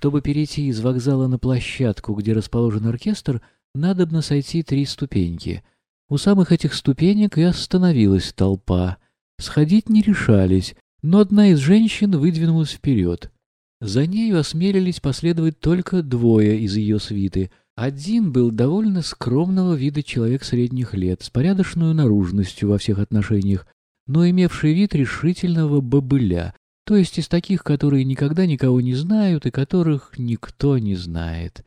Чтобы перейти из вокзала на площадку, где расположен оркестр, надобно сойти три ступеньки. У самых этих ступенек и остановилась толпа. Сходить не решались, но одна из женщин выдвинулась вперед. За нею осмелились последовать только двое из ее свиты. Один был довольно скромного вида человек средних лет, с порядочной наружностью во всех отношениях, но имевший вид решительного бобыля, то есть из таких, которые никогда никого не знают и которых никто не знает.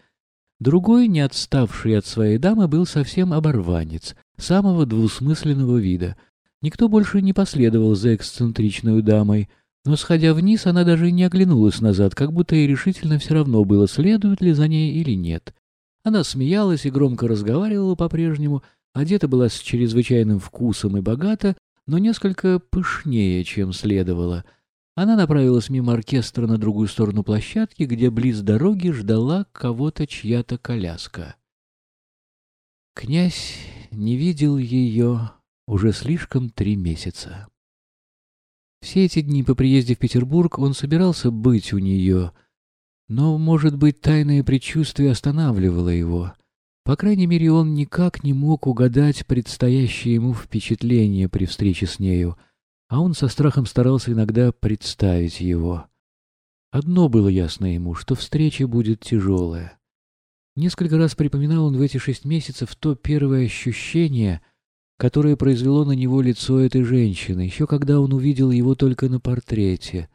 Другой, не отставший от своей дамы, был совсем оборванец, самого двусмысленного вида. Никто больше не последовал за эксцентричной дамой, но, сходя вниз, она даже не оглянулась назад, как будто ей решительно все равно было, следует ли за ней или нет. Она смеялась и громко разговаривала по-прежнему, одета была с чрезвычайным вкусом и богата, но несколько пышнее, чем следовало. Она направилась мимо оркестра на другую сторону площадки, где близ дороги ждала кого-то чья-то коляска. Князь не видел ее уже слишком три месяца. Все эти дни по приезде в Петербург он собирался быть у нее, но, может быть, тайное предчувствие останавливало его. По крайней мере, он никак не мог угадать предстоящее ему впечатление при встрече с нею, а он со страхом старался иногда представить его. Одно было ясно ему, что встреча будет тяжелая. Несколько раз припоминал он в эти шесть месяцев то первое ощущение, которое произвело на него лицо этой женщины, еще когда он увидел его только на портрете.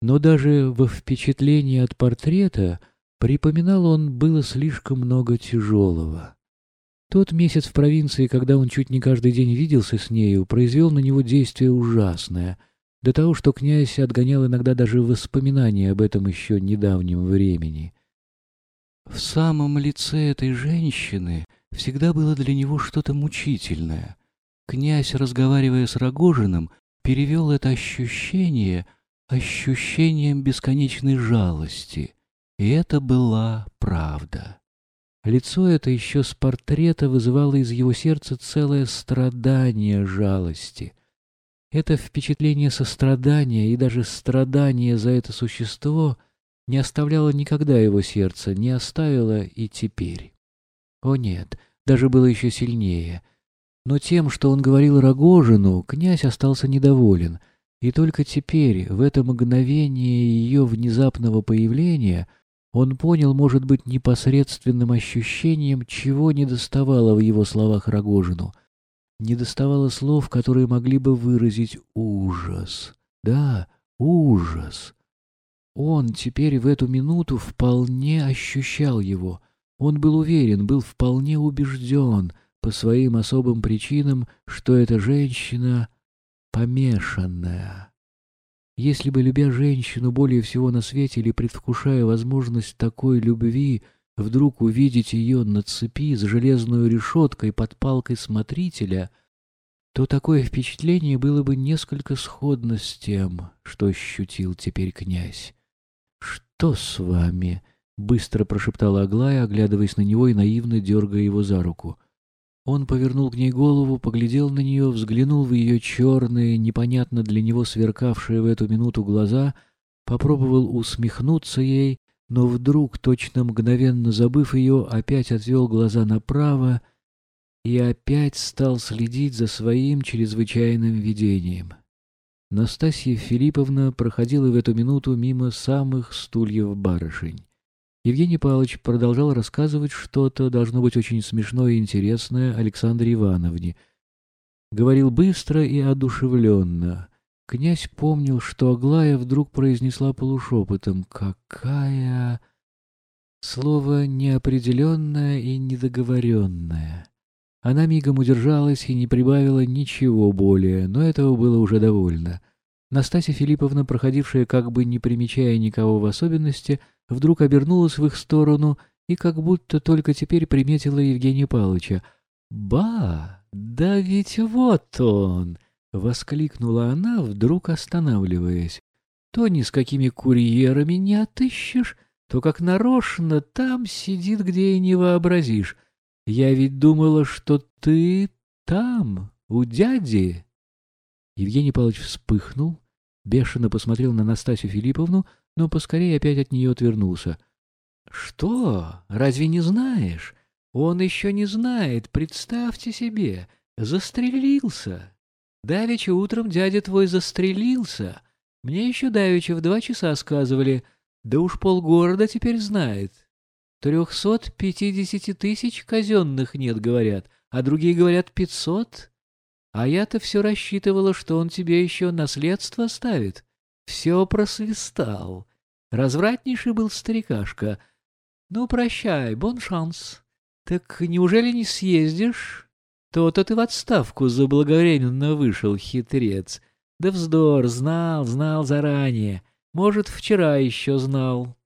Но даже во впечатлении от портрета — Припоминал он, было слишком много тяжелого. Тот месяц в провинции, когда он чуть не каждый день виделся с нею, произвел на него действие ужасное, до того, что князь отгонял иногда даже воспоминания об этом еще недавнем времени. В самом лице этой женщины всегда было для него что-то мучительное. Князь, разговаривая с Рогожиным, перевел это ощущение ощущением бесконечной жалости — и это была правда. Лицо это еще с портрета вызывало из его сердца целое страдание жалости. Это впечатление сострадания и даже страдания за это существо не оставляло никогда его сердца, не оставило и теперь. О нет, даже было еще сильнее. Но тем, что он говорил Рогожину, князь остался недоволен, и только теперь, в это мгновение ее внезапного появления — он понял, может быть, непосредственным ощущением, чего не доставало в его словах Рогожину. Не доставало слов, которые могли бы выразить ужас. Да, ужас. Он теперь в эту минуту вполне ощущал его. Он был уверен, был вполне убежден по своим особым причинам, что эта женщина помешанная. Если бы, любя женщину более всего на свете или предвкушая возможность такой любви, вдруг увидеть ее на цепи с железной решеткой под палкой смотрителя, то такое впечатление было бы несколько сходно с тем, что ощутил теперь князь. «Что с вами?» — быстро прошептала Аглая, оглядываясь на него и наивно дергая его за руку — он повернул к ней голову, поглядел на нее, взглянул в ее черные, непонятно для него сверкавшие в эту минуту глаза, попробовал усмехнуться ей, но вдруг, точно мгновенно забыв ее, опять отвел глаза направо и опять стал следить за своим чрезвычайным видением. Настасья Филипповна проходила в эту минуту мимо самых стульев барышень. Евгений Павлович продолжал рассказывать что-то, должно быть очень смешное и интересное, Александре Ивановне. Говорил быстро и одушевленно. Князь помнил, что Аглая вдруг произнесла полушепотом «Какая...» Слово неопределенное и недоговоренное. Она мигом удержалась и не прибавила ничего более, но этого было уже довольно. Настасья Филипповна, проходившая как бы не примечая никого в особенности, вдруг обернулась в их сторону и как будто только теперь приметила Евгения Павловича. «Ба! Да ведь вот он!» — воскликнула она, вдруг останавливаясь. «То ни с какими курьерами не отыщешь, то как нарочно там сидит, где и не вообразишь. Я ведь думала, что ты там, у дяди». Евгений Павлович вспыхнул, бешено посмотрел на Настасью Филипповну, но поскорее опять от нее отвернулся. Что? Разве не знаешь? Он еще не знает, представьте себе. Застрелился. Давеча утром дядя твой застрелился. Мне еще давеча в два часа сказывали. Да уж полгорода теперь знает. Трехсот пятидесяти тысяч казенных нет, говорят, а другие говорят пятьсот. А я-то все рассчитывала, что он тебе еще наследство оставит. Все просвистал. Развратнейший был старикашка. Ну, прощай, бон шанс. Так неужели не съездишь? То-то ты в отставку заблаговременно вышел, хитрец. Да вздор, знал, знал заранее. Может, вчера еще знал.